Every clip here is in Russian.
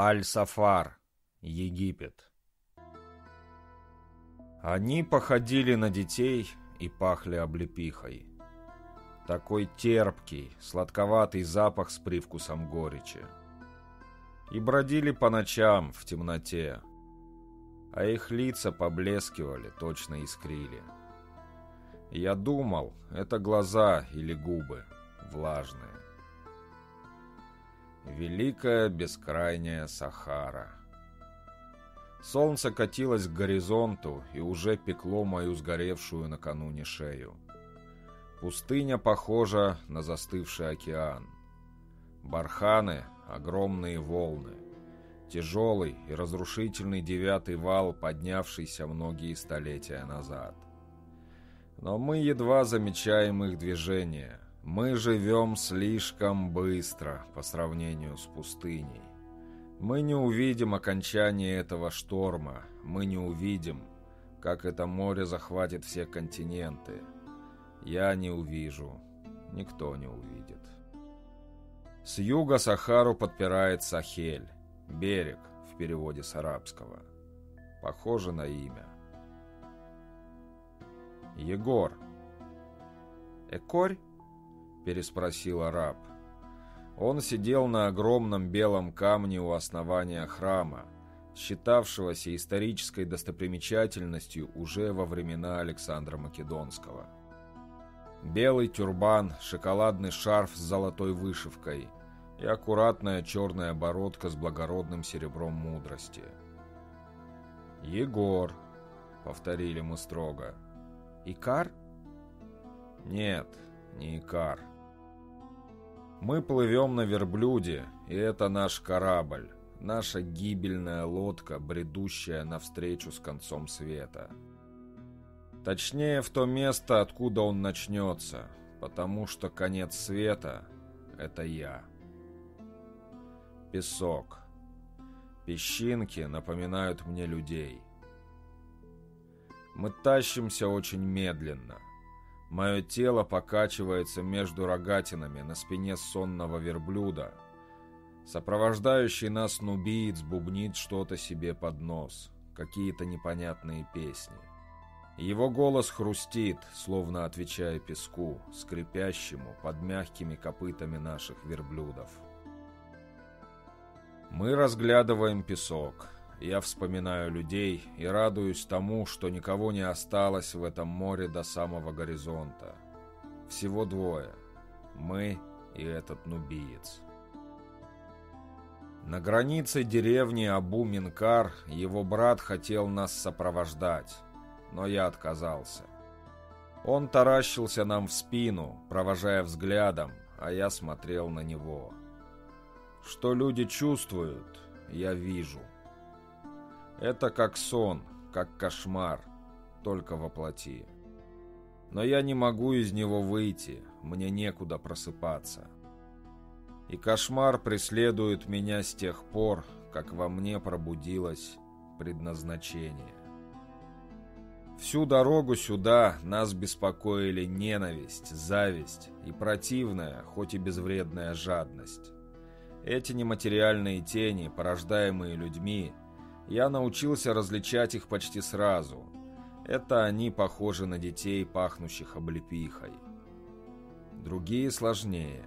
Аль-Сафар, Египет. Они походили на детей и пахли облепихой. Такой терпкий, сладковатый запах с привкусом горечи. И бродили по ночам в темноте, а их лица поблескивали, точно искрили. Я думал, это глаза или губы, влажные. Великая бескрайняя Сахара. Солнце катилось к горизонту и уже пекло мою сгоревшую накануне шею. Пустыня похожа на застывший океан. Барханы — огромные волны. Тяжелый и разрушительный девятый вал, поднявшийся многие столетия назад. Но мы едва замечаем их движение — мы живем слишком быстро по сравнению с пустыней. Мы не увидим окончания этого шторма, мы не увидим, как это море захватит все континенты. Я не увижу, никто не увидит. С юга Сахару подпирает Сахель, берег в переводе с арабского. Похоже на имя. Егор. Экорь? Переспросил араб. Он сидел на огромном белом камне у основания храма, считавшегося исторической достопримечательностью уже во времена Александра Македонского. Белый тюрбан, шоколадный шарф с золотой вышивкой и аккуратная черная бородка с благородным серебром мудрости. «Егор», — повторили мы строго. «Икар?» «Нет, не Икар. Мы плывем на верблюде, и это наш корабль, наша гибельная лодка, бредущая навстречу с концом света. Точнее, в то место, откуда он начнется, потому что конец света — это я. Песок. Песчинки напоминают мне людей. Мы тащимся очень медленно — Мое тело покачивается между рогатинами на спине сонного верблюда. Сопровождающий нас нубиец бубнит что-то себе под нос, какие-то непонятные песни. Его голос хрустит, словно отвечая песку, скрипящему под мягкими копытами наших верблюдов. Мы разглядываем песок. Я вспоминаю людей и радуюсь тому, что никого не осталось в этом море до самого горизонта. Всего двое. Мы и этот нубиец. На границе деревни Абу-Минкар его брат хотел нас сопровождать, но я отказался. Он таращился нам в спину, провожая взглядом, а я смотрел на него. Что люди чувствуют, я вижу. Это как сон, как кошмар, только воплоти. Но я не могу из него выйти, мне некуда просыпаться. И кошмар преследует меня с тех пор, как во мне пробудилось предназначение. Всю дорогу сюда нас беспокоили ненависть, зависть и противная, хоть и безвредная жадность. Эти нематериальные тени, порождаемые людьми, я научился различать их почти сразу. Это они похожи на детей, пахнущих облепихой. Другие сложнее.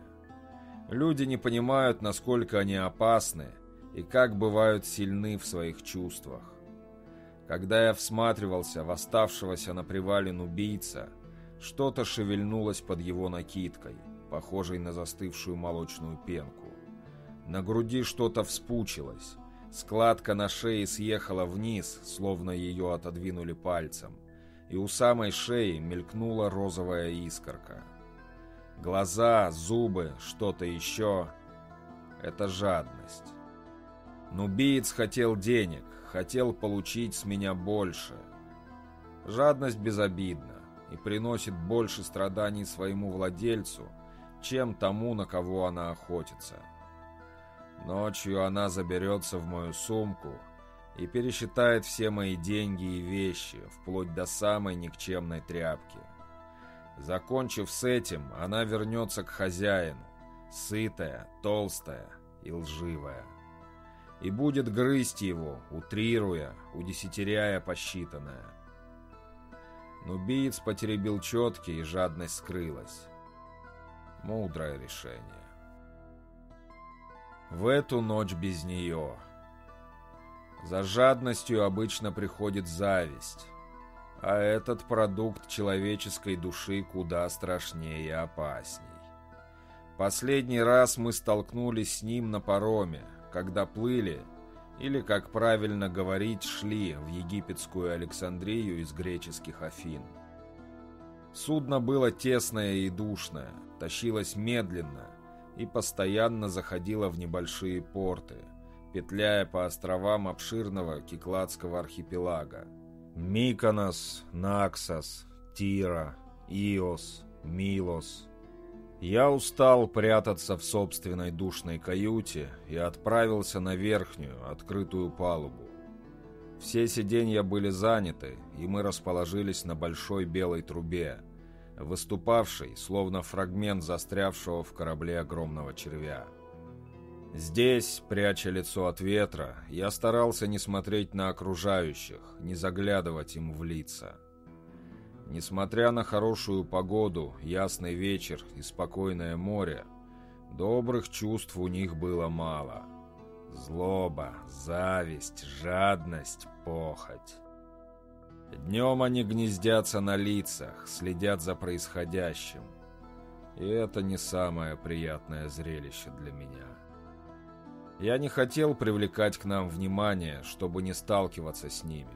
Люди не понимают, насколько они опасны и как бывают сильны в своих чувствах. Когда я всматривался в оставшегося на привале убийца, что-то шевельнулось под его накидкой, похожей на застывшую молочную пенку. На груди что-то вспучилось, Складка на шее съехала вниз, словно ее отодвинули пальцем, и у самой шеи мелькнула розовая искорка. Глаза, зубы, что-то еще — это жадность. Нубиец хотел денег, хотел получить с меня больше. Жадность безобидна и приносит больше страданий своему владельцу, чем тому, на кого она охотится. Ночью она заберется в мою сумку и пересчитает все мои деньги и вещи, вплоть до самой никчемной тряпки. Закончив с этим, она вернется к хозяину, сытая, толстая и лживая. и будет грызть его, утрируя, удесятеряя посчитанное. Нубиец потеребил четки, и жадность скрылась. Мудрое решение. В эту ночь без нее. За жадностью обычно приходит зависть, а этот продукт человеческой души куда страшнее и опасней. Последний раз мы столкнулись с ним на пароме, когда плыли, или, как правильно говорить, шли в египетскую Александрию из греческих Афин. Судно было тесное и душное, тащилось медленно и постоянно заходило в небольшие порты, петляя по островам обширного Кикладского архипелага. Миконос, Наксос, Тира, Иос, Милос – я устал прятаться в собственной душной каюте и отправился на верхнюю, открытую палубу. Все сиденья были заняты, и мы расположились на большой белой трубе, выступавшей, словно фрагмент застрявшего в корабле огромного червя. Здесь, пряча лицо от ветра, я старался не смотреть на окружающих, не заглядывать им в лица. Несмотря на хорошую погоду, ясный вечер и спокойное море, добрых чувств у них было мало. Злоба, зависть, жадность, похоть. Днем они гнездятся на лицах, следят за происходящим. И это не самое приятное зрелище для меня. Я не хотел привлекать к нам внимание, чтобы не сталкиваться с ними.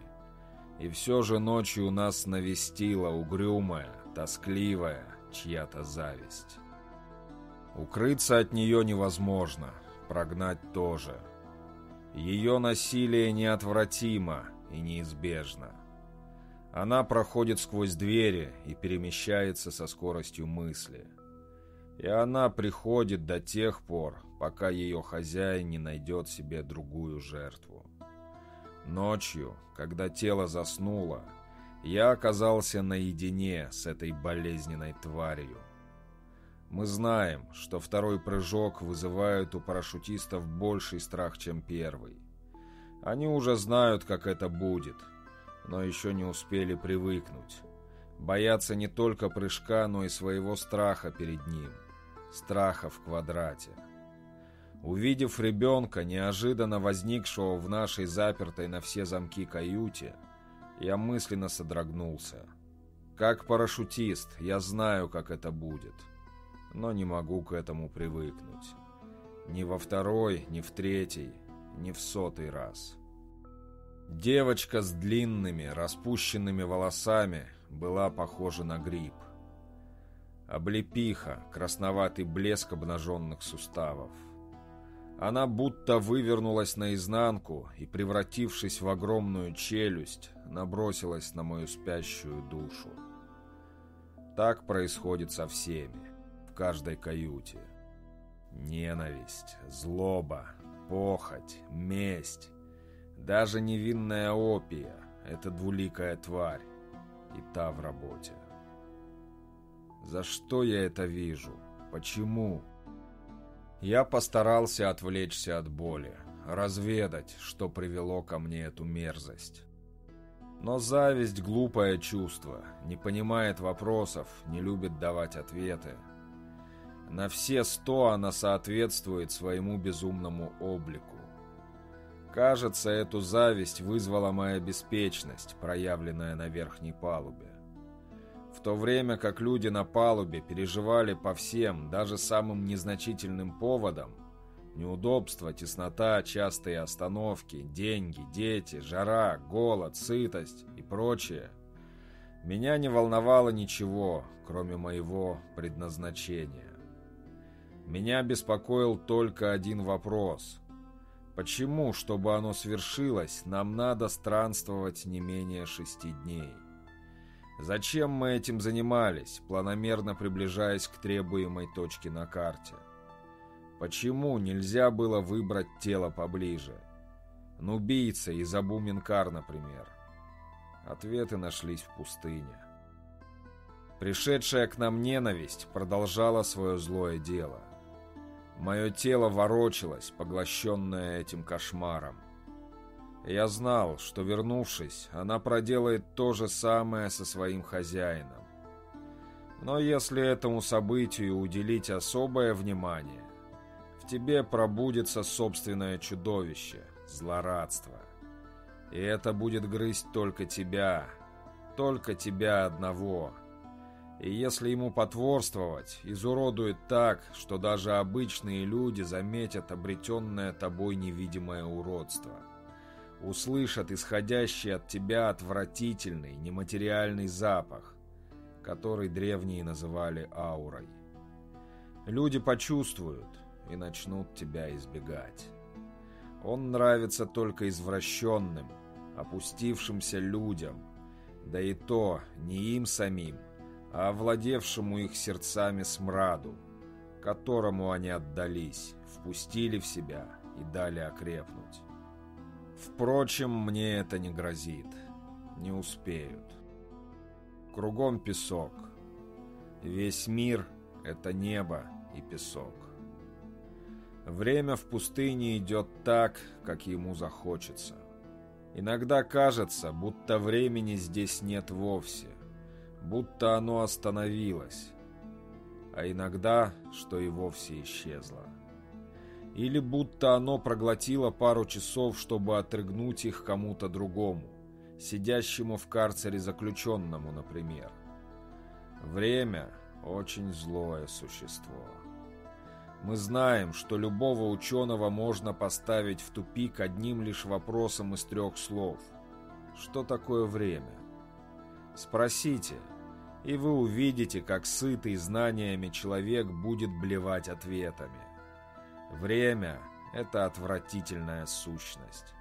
И все же ночью нас навестила угрюмая, тоскливая чья-то зависть. Укрыться от нее невозможно, прогнать тоже. Ее насилие неотвратимо и неизбежно. Она проходит сквозь двери и перемещается со скоростью мысли. И она приходит до тех пор, пока ее хозяин не найдет себе другую жертву. Ночью, когда тело заснуло, я оказался наедине с этой болезненной тварью. Мы знаем, что второй прыжок вызывает у парашютистов больший страх, чем первый. Они уже знают, как это будет, но еще не успели привыкнуть. Боятся не только прыжка, но и своего страха перед ним. Страха в квадрате. Увидев ребенка, неожиданно возникшего в нашей запертой на все замки каюте, я мысленно содрогнулся. Как парашютист, я знаю, как это будет, но не могу к этому привыкнуть. Ни во второй, ни в третий, ни в сотый раз. Девочка с длинными, распущенными волосами была похожа на гриб. Облепиха, красноватый блеск обнаженных суставов – она будто вывернулась наизнанку и, превратившись в огромную челюсть, набросилась на мою спящую душу. Так происходит со всеми, в каждой каюте. Ненависть, злоба, похоть, месть, даже невинная опия — это двуликая тварь, и та в работе. За что я это вижу? Почему? Я постарался отвлечься от боли, разведать, что привело ко мне эту мерзость. Но зависть — глупое чувство, не понимает вопросов, не любит давать ответы. На все сто она соответствует своему безумному облику. Кажется, эту зависть вызвала моя беспечность, проявленная на верхней палубе в то время как люди на палубе переживали по всем, даже самым незначительным поводам, неудобства, теснота, частые остановки, деньги, дети, жара, голод, сытость и прочее, меня не волновало ничего, кроме моего предназначения. Меня беспокоил только один вопрос. Почему, чтобы оно свершилось, нам надо странствовать не менее шести дней? Зачем мы этим занимались, планомерно приближаясь к требуемой точке на карте? Почему нельзя было выбрать тело поближе? Нубийца из Абу-Минкар, например. Ответы нашлись в пустыне. Пришедшая к нам ненависть продолжала свое злое дело. Мое тело ворочалось, поглощенное этим кошмаром. Я знал, что, вернувшись, она проделает то же самое со своим хозяином. Но если этому событию уделить особое внимание, в тебе пробудется собственное чудовище, злорадство. И это будет грызть только тебя, только тебя одного. И если ему потворствовать, изуродует так, что даже обычные люди заметят обретенное тобой невидимое уродство. Услышат исходящий от тебя отвратительный, нематериальный запах, который древние называли аурой. Люди почувствуют и начнут тебя избегать. Он нравится только извращенным, опустившимся людям, да и то не им самим, а овладевшему их сердцами смраду, которому они отдались, впустили в себя и дали окрепнуть. Впрочем, мне это не грозит, не успеют. Кругом песок. Весь мир — это небо и песок. Время в пустыне идет так, как ему захочется. Иногда кажется, будто времени здесь нет вовсе, будто оно остановилось, а иногда, что и вовсе исчезло. Или будто оно проглотило пару часов, чтобы отрыгнуть их кому-то другому сидящему в карцере заключенному, например. Время – очень злое существо. Мы знаем, что любого ученого можно поставить в тупик одним лишь вопросом из трех слов. Что такое время? Спросите, и вы увидите, как сытый знаниями человек будет блевать ответами. Время – это отвратительная сущность.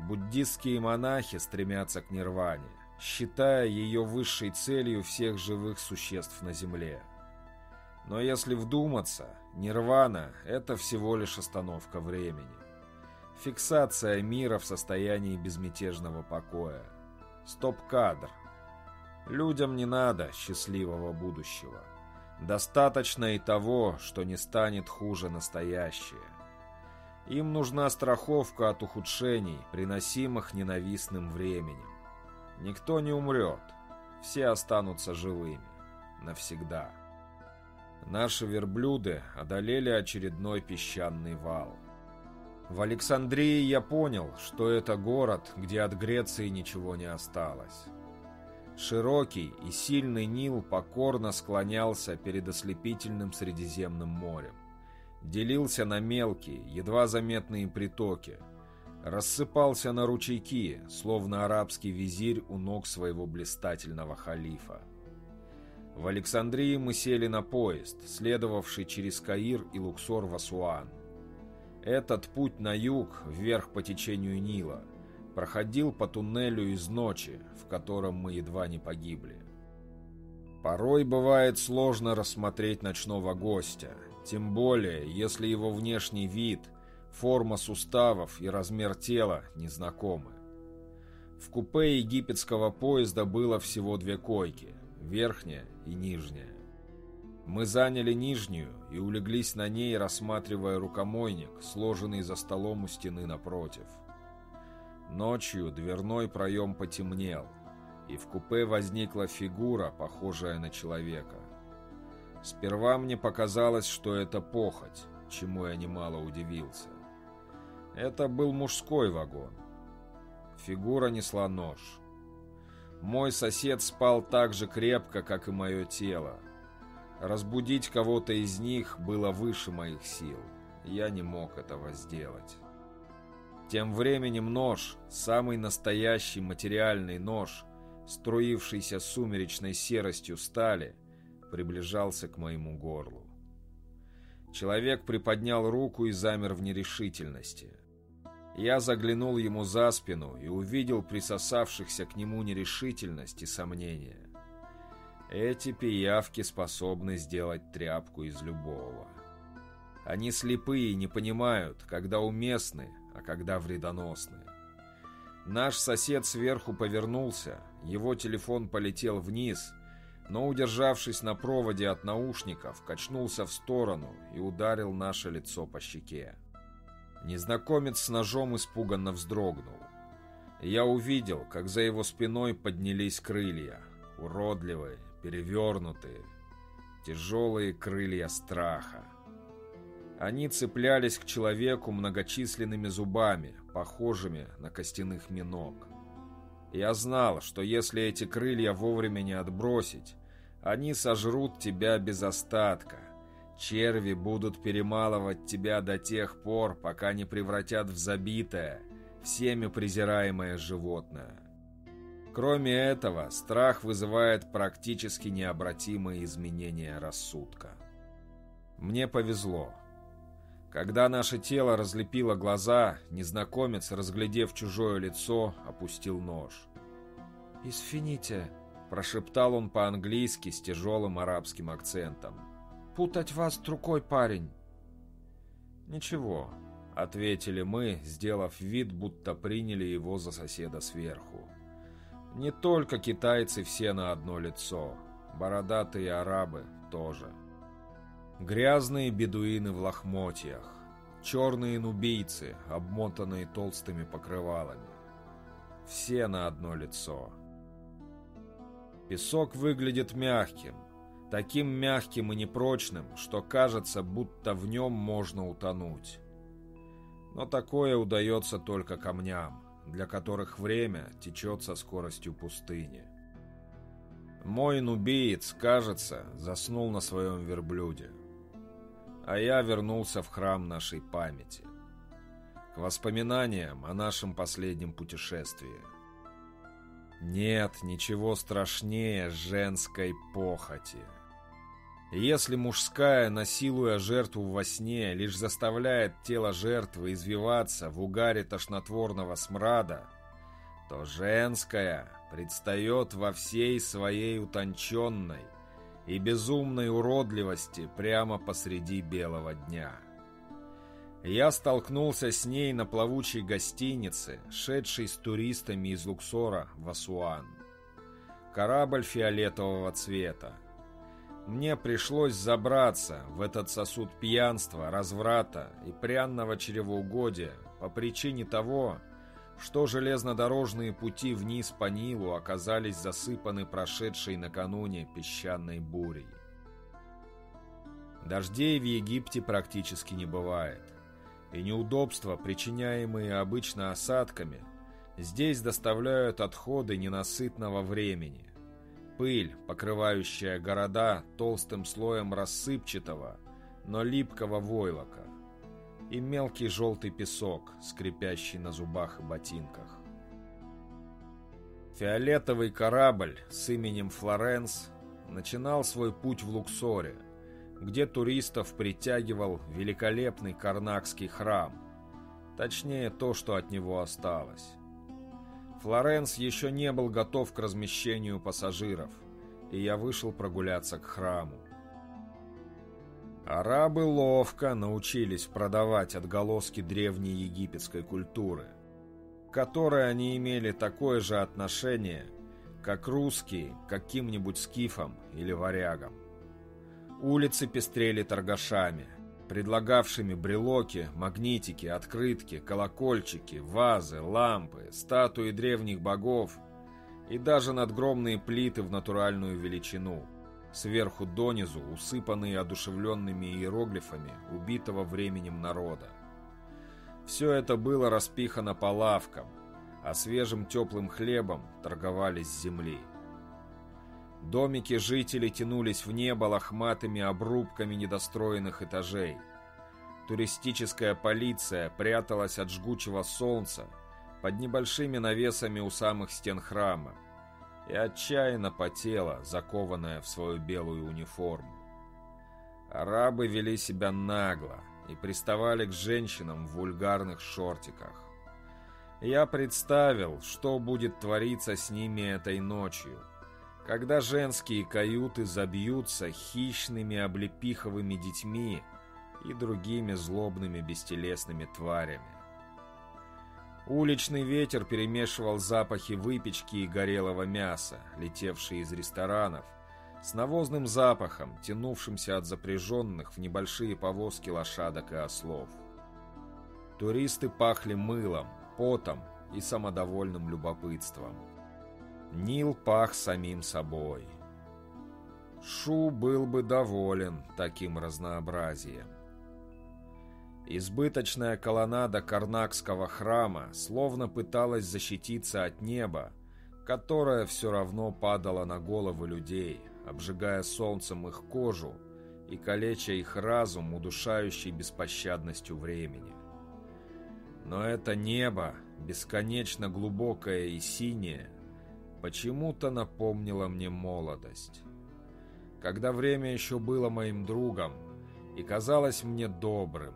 Буддистские монахи стремятся к нирване, считая ее высшей целью всех живых существ на Земле. Но если вдуматься, нирвана – это всего лишь остановка времени. Фиксация мира в состоянии безмятежного покоя. Стоп-кадр. Людям не надо счастливого будущего. Достаточно и того, что не станет хуже настоящее. Им нужна страховка от ухудшений, приносимых ненавистным временем. Никто не умрет, все останутся живыми. Навсегда. Наши верблюды одолели очередной песчаный вал. В Александрии я понял, что это город, где от Греции ничего не осталось. Широкий и сильный Нил покорно склонялся перед ослепительным Средиземным морем делился на мелкие, едва заметные притоки, рассыпался на ручейки, словно арабский визирь у ног своего блистательного халифа. В Александрии мы сели на поезд, следовавший через Каир и Луксор в Асуан. Этот путь на юг, вверх по течению Нила, проходил по туннелю из ночи, в котором мы едва не погибли. Порой бывает сложно рассмотреть ночного гостя, тем более, если его внешний вид, форма суставов и размер тела незнакомы. В купе египетского поезда было всего две койки, верхняя и нижняя. Мы заняли нижнюю и улеглись на ней, рассматривая рукомойник, сложенный за столом у стены напротив. Ночью дверной проем потемнел, и в купе возникла фигура, похожая на человека. Сперва мне показалось, что это похоть, чему я немало удивился. Это был мужской вагон. Фигура несла нож. Мой сосед спал так же крепко, как и мое тело. Разбудить кого-то из них было выше моих сил. Я не мог этого сделать. Тем временем нож, самый настоящий материальный нож, струившийся сумеречной серостью стали, приближался к моему горлу. Человек приподнял руку и замер в нерешительности. Я заглянул ему за спину и увидел присосавшихся к нему нерешительность и сомнения. Эти пиявки способны сделать тряпку из любого. Они слепые и не понимают, когда уместны, а когда вредоносны. Наш сосед сверху повернулся, его телефон полетел вниз, но, удержавшись на проводе от наушников, качнулся в сторону и ударил наше лицо по щеке. Незнакомец с ножом испуганно вздрогнул. Я увидел, как за его спиной поднялись крылья, уродливые, перевернутые, тяжелые крылья страха. Они цеплялись к человеку многочисленными зубами, похожими на костяных миног. Я знал, что если эти крылья вовремя не отбросить, они сожрут тебя без остатка. Черви будут перемалывать тебя до тех пор, пока не превратят в забитое, всеми презираемое животное. Кроме этого, страх вызывает практически необратимые изменения рассудка. Мне повезло. Когда наше тело разлепило глаза, незнакомец, разглядев чужое лицо, опустил нож. «Извините», — прошептал он по-английски с тяжелым арабским акцентом. «Путать вас другой парень». «Ничего», — ответили мы, сделав вид, будто приняли его за соседа сверху. «Не только китайцы все на одно лицо, бородатые арабы тоже». Грязные бедуины в лохмотьях, черные нубийцы, обмотанные толстыми покрывалами. Все на одно лицо. Песок выглядит мягким, таким мягким и непрочным, что кажется, будто в нем можно утонуть. Но такое удается только камням, для которых время течет со скоростью пустыни. Мой нубиец, кажется, заснул на своем верблюде а я вернулся в храм нашей памяти. К воспоминаниям о нашем последнем путешествии. Нет ничего страшнее женской похоти. Если мужская, насилуя жертву во сне, лишь заставляет тело жертвы извиваться в угаре тошнотворного смрада, то женская предстает во всей своей утонченной, и безумной уродливости прямо посреди белого дня. Я столкнулся с ней на плавучей гостинице, шедшей с туристами из Луксора в Асуан. Корабль фиолетового цвета. Мне пришлось забраться в этот сосуд пьянства, разврата и пряного чревоугодия по причине того, что железнодорожные пути вниз по Нилу оказались засыпаны прошедшей накануне песчаной бурей. Дождей в Египте практически не бывает, и неудобства, причиняемые обычно осадками, здесь доставляют отходы ненасытного времени. Пыль, покрывающая города толстым слоем рассыпчатого, но липкого войлока и мелкий желтый песок, скрипящий на зубах и ботинках. Фиолетовый корабль с именем Флоренс начинал свой путь в Луксоре, где туристов притягивал великолепный карнакский храм, точнее то, что от него осталось. Флоренс еще не был готов к размещению пассажиров, и я вышел прогуляться к храму. Арабы ловко научились продавать отголоски древней египетской культуры, к которой они имели такое же отношение, как русские к каким-нибудь скифам или варягам. Улицы пестрели торгашами, предлагавшими брелоки, магнитики, открытки, колокольчики, вазы, лампы, статуи древних богов и даже надгромные плиты в натуральную величину – сверху донизу усыпанные одушевленными иероглифами убитого временем народа. Все это было распихано по лавкам, а свежим теплым хлебом торговались с земли. Домики жителей тянулись в небо лохматыми обрубками недостроенных этажей. Туристическая полиция пряталась от жгучего солнца под небольшими навесами у самых стен храма, и отчаянно потела, закованная в свою белую униформу. Арабы вели себя нагло и приставали к женщинам в вульгарных шортиках. Я представил, что будет твориться с ними этой ночью, когда женские каюты забьются хищными облепиховыми детьми и другими злобными бестелесными тварями. Уличный ветер перемешивал запахи выпечки и горелого мяса, летевшие из ресторанов, с навозным запахом, тянувшимся от запряженных в небольшие повозки лошадок и ослов. Туристы пахли мылом, потом и самодовольным любопытством. Нил пах самим собой. Шу был бы доволен таким разнообразием. Избыточная колоннада Карнакского храма словно пыталась защититься от неба, которое все равно падало на головы людей, обжигая солнцем их кожу и калеча их разум, удушающий беспощадностью времени. Но это небо, бесконечно глубокое и синее, почему-то напомнило мне молодость. Когда время еще было моим другом и казалось мне добрым,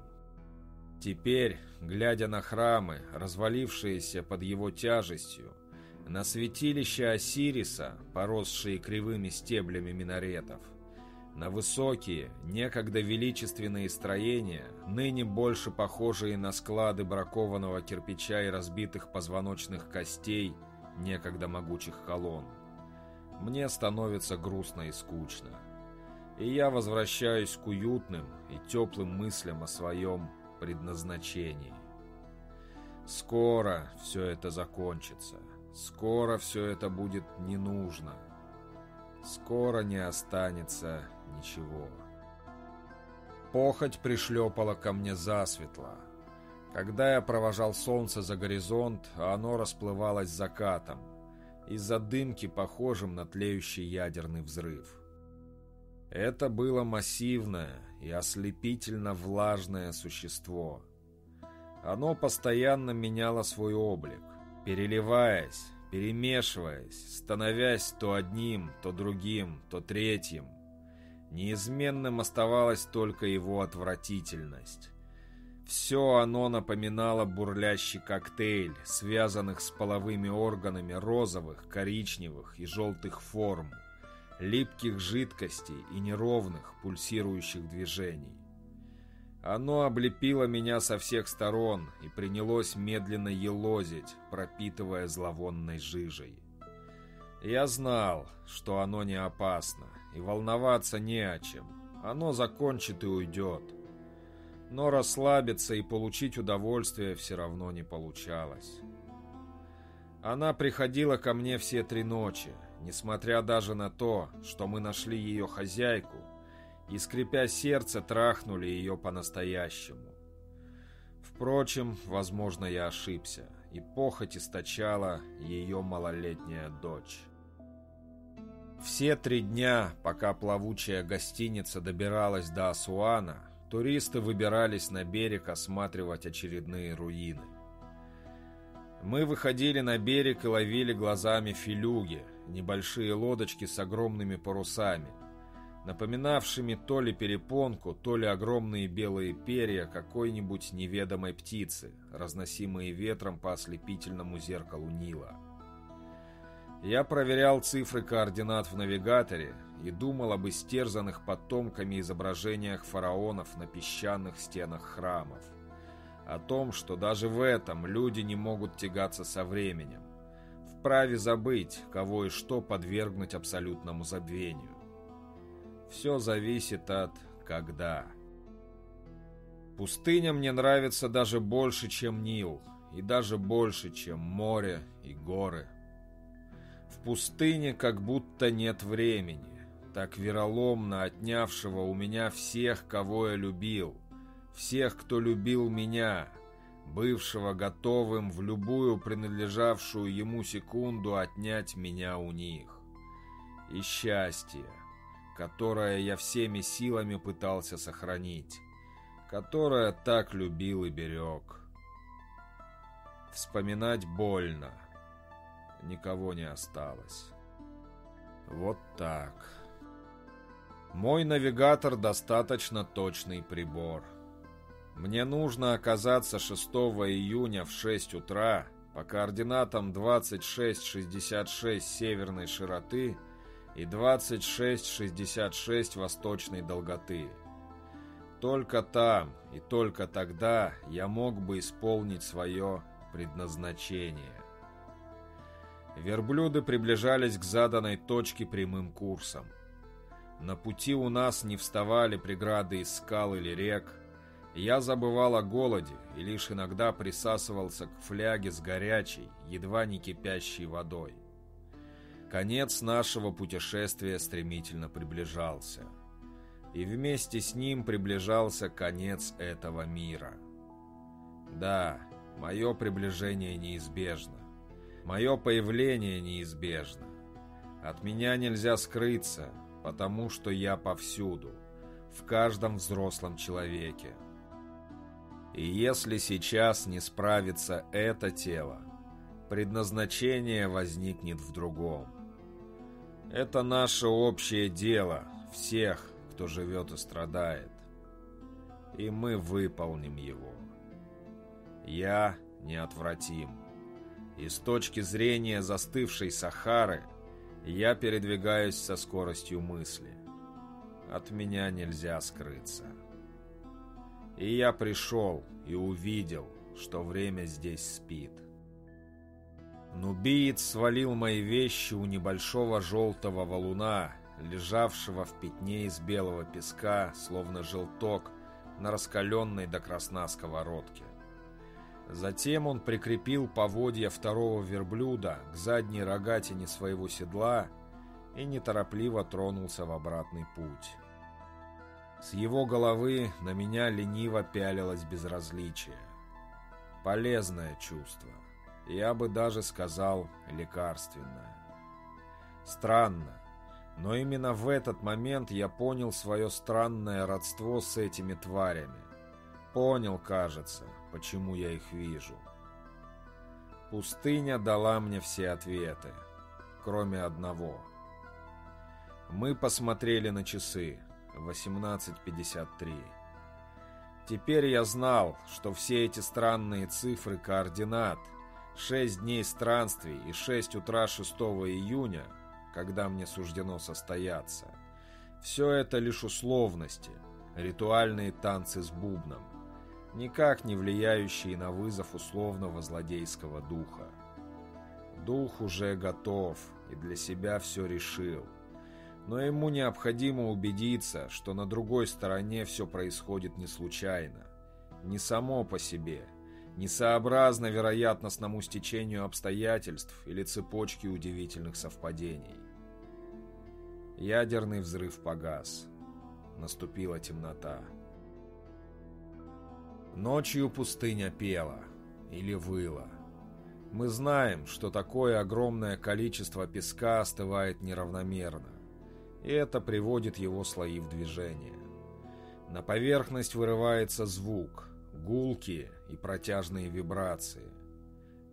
Теперь, глядя на храмы, развалившиеся под его тяжестью, на святилище Осириса, поросшие кривыми стеблями минаретов, на высокие, некогда величественные строения, ныне больше похожие на склады бракованного кирпича и разбитых позвоночных костей, некогда могучих колонн. Мне становится грустно и скучно. И я возвращаюсь к уютным и теплым мыслям о своем предназначении. Скоро все это закончится. Скоро все это будет не нужно. Скоро не останется ничего. Похоть пришлепала ко мне засветло. Когда я провожал солнце за горизонт, оно расплывалось закатом, из-за дымки, похожим на тлеющий ядерный взрыв. Это было массивное и ослепительно влажное существо. Оно постоянно меняло свой облик, переливаясь, перемешиваясь, становясь то одним, то другим, то третьим. Неизменным оставалась только его отвратительность. Все оно напоминало бурлящий коктейль, связанных с половыми органами розовых, коричневых и желтых форм – липких жидкостей и неровных, пульсирующих движений. Оно облепило меня со всех сторон и принялось медленно елозить, пропитывая зловонной жижей. Я знал, что оно не опасно, и волноваться не о чем. Оно закончит и уйдет. Но расслабиться и получить удовольствие все равно не получалось. Она приходила ко мне все три ночи, несмотря даже на то, что мы нашли ее хозяйку и, скрипя сердце, трахнули ее по-настоящему. Впрочем, возможно, я ошибся, и похоть источала ее малолетняя дочь. Все три дня, пока плавучая гостиница добиралась до Асуана, туристы выбирались на берег осматривать очередные руины. Мы выходили на берег и ловили глазами филюги, небольшие лодочки с огромными парусами, напоминавшими то ли перепонку, то ли огромные белые перья какой-нибудь неведомой птицы, разносимые ветром по ослепительному зеркалу Нила. Я проверял цифры координат в навигаторе и думал об истерзанных потомками изображениях фараонов на песчаных стенах храмов. О том, что даже в этом люди не могут тягаться со временем вправе забыть, кого и что подвергнуть абсолютному забвению. Все зависит от «когда». Пустыня мне нравится даже больше, чем Нил, и даже больше, чем море и горы. В пустыне как будто нет времени, так вероломно отнявшего у меня всех, кого я любил, всех, кто любил меня — бывшего готовым в любую принадлежавшую ему секунду отнять меня у них. И счастье, которое я всеми силами пытался сохранить, которое так любил и берег. Вспоминать больно. Никого не осталось. Вот так. Мой навигатор достаточно точный прибор — мне нужно оказаться 6 июня в 6 утра по координатам 2666 северной широты и 2666 восточной долготы. Только там и только тогда я мог бы исполнить свое предназначение. Верблюды приближались к заданной точке прямым курсом. На пути у нас не вставали преграды из скал или рек. Я забывал о голоде и лишь иногда присасывался к фляге с горячей, едва не кипящей водой. Конец нашего путешествия стремительно приближался. И вместе с ним приближался конец этого мира. Да, мое приближение неизбежно. Мое появление неизбежно. От меня нельзя скрыться, потому что я повсюду, в каждом взрослом человеке. И если сейчас не справится это тело, предназначение возникнет в другом. Это наше общее дело, всех, кто живет и страдает. И мы выполним его. Я неотвратим. И с точки зрения застывшей Сахары – я передвигаюсь со скоростью мысли. От меня нельзя скрыться. И я пришел и увидел, что время здесь спит. Нубиец свалил мои вещи у небольшого желтого валуна, лежавшего в пятне из белого песка, словно желток, на раскаленной до красна сковородке. Затем он прикрепил поводья второго верблюда к задней рогатине своего седла и неторопливо тронулся в обратный путь. С его головы на меня лениво пялилось безразличие. Полезное чувство. Я бы даже сказал лекарственное. Странно, но именно в этот момент я понял свое странное родство с этими тварями. Понял, кажется, почему я их вижу. Пустыня дала мне все ответы, кроме одного. Мы посмотрели на часы. 18.53. Теперь я знал, что все эти странные цифры координат, 6 дней странствий и 6 утра 6 июня, когда мне суждено состояться, все это лишь условности, ритуальные танцы с бубном никак не влияющие на вызов условного злодейского духа. Дух уже готов и для себя все решил. Но ему необходимо убедиться, что на другой стороне все происходит не случайно, не само по себе, не сообразно вероятностному стечению обстоятельств или цепочке удивительных совпадений. Ядерный взрыв погас. Наступила темнота. Ночью пустыня пела или выла. Мы знаем, что такое огромное количество песка остывает неравномерно, и это приводит его слои в движение. На поверхность вырывается звук, гулкие и протяжные вибрации.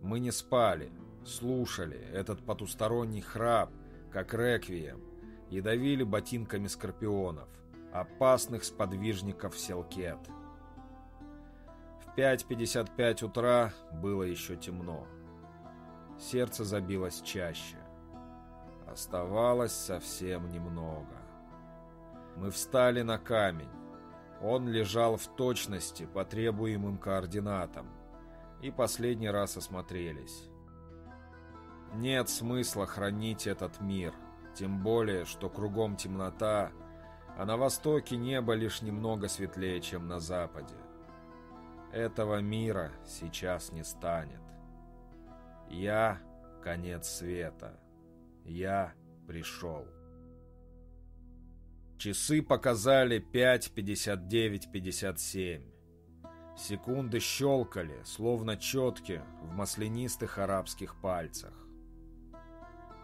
Мы не спали, слушали этот потусторонний храп, как реквием, и давили ботинками скорпионов, опасных сподвижников селкет. 5.55 утра было еще темно. Сердце забилось чаще. Оставалось совсем немного. Мы встали на камень. Он лежал в точности по требуемым координатам. И последний раз осмотрелись. Нет смысла хранить этот мир, тем более, что кругом темнота, а на востоке небо лишь немного светлее, чем на западе. Этого мира сейчас не станет. Я — конец света. Я пришел. Часы показали 5.59.57. Секунды щелкали, словно четки в маслянистых арабских пальцах.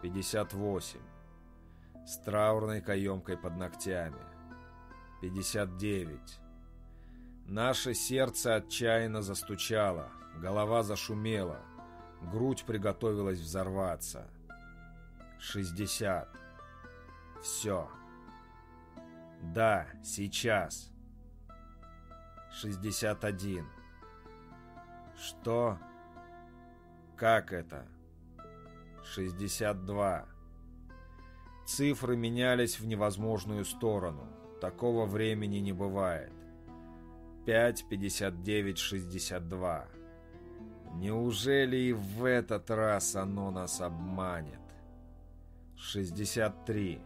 58. С траурной каемкой под ногтями. 59. Наше сердце отчаянно застучало, голова зашумела, грудь приготовилась взорваться. Шестьдесят. Все. Да, сейчас. Шестьдесят один. Что? Как это? Шестьдесят два. Цифры менялись в невозможную сторону. Такого времени не бывает. 5.59.62. Неужели и в этот раз оно нас обманет? 63.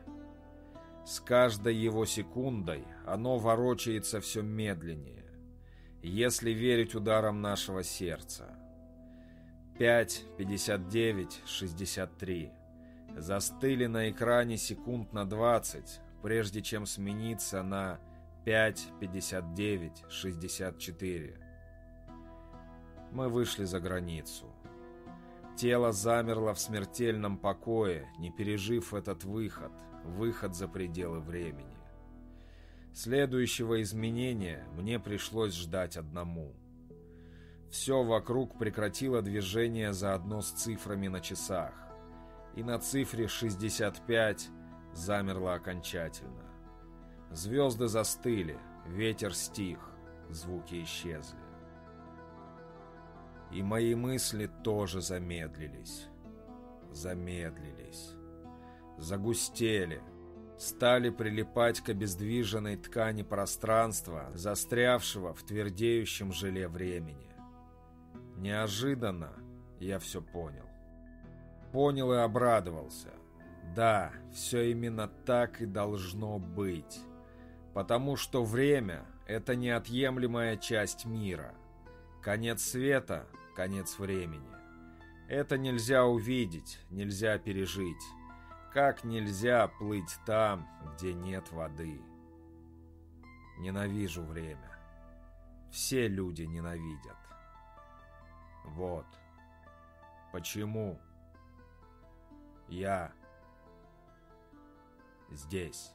С каждой его секундой оно ворочается все медленнее, если верить ударам нашего сердца. 5, 59, 63. Застыли на экране секунд на 20, прежде чем смениться на 5, 59, 64. Мы вышли за границу. Тело замерло в смертельном покое, не пережив этот выход, выход за пределы времени. Следующего изменения мне пришлось ждать одному. Все вокруг прекратило движение заодно с цифрами на часах, и на цифре 65 замерло окончательно. Звезды застыли, ветер стих, звуки исчезли. И мои мысли тоже замедлились. Замедлились. Загустели. Стали прилипать к обездвиженной ткани пространства, застрявшего в твердеющем желе времени. Неожиданно я все понял. Понял и обрадовался. Да, все именно так и должно быть. Потому что время — это неотъемлемая часть мира. Конец света конец времени. Это нельзя увидеть, нельзя пережить. Как нельзя плыть там, где нет воды. Ненавижу время. Все люди ненавидят. Вот. Почему? Я здесь.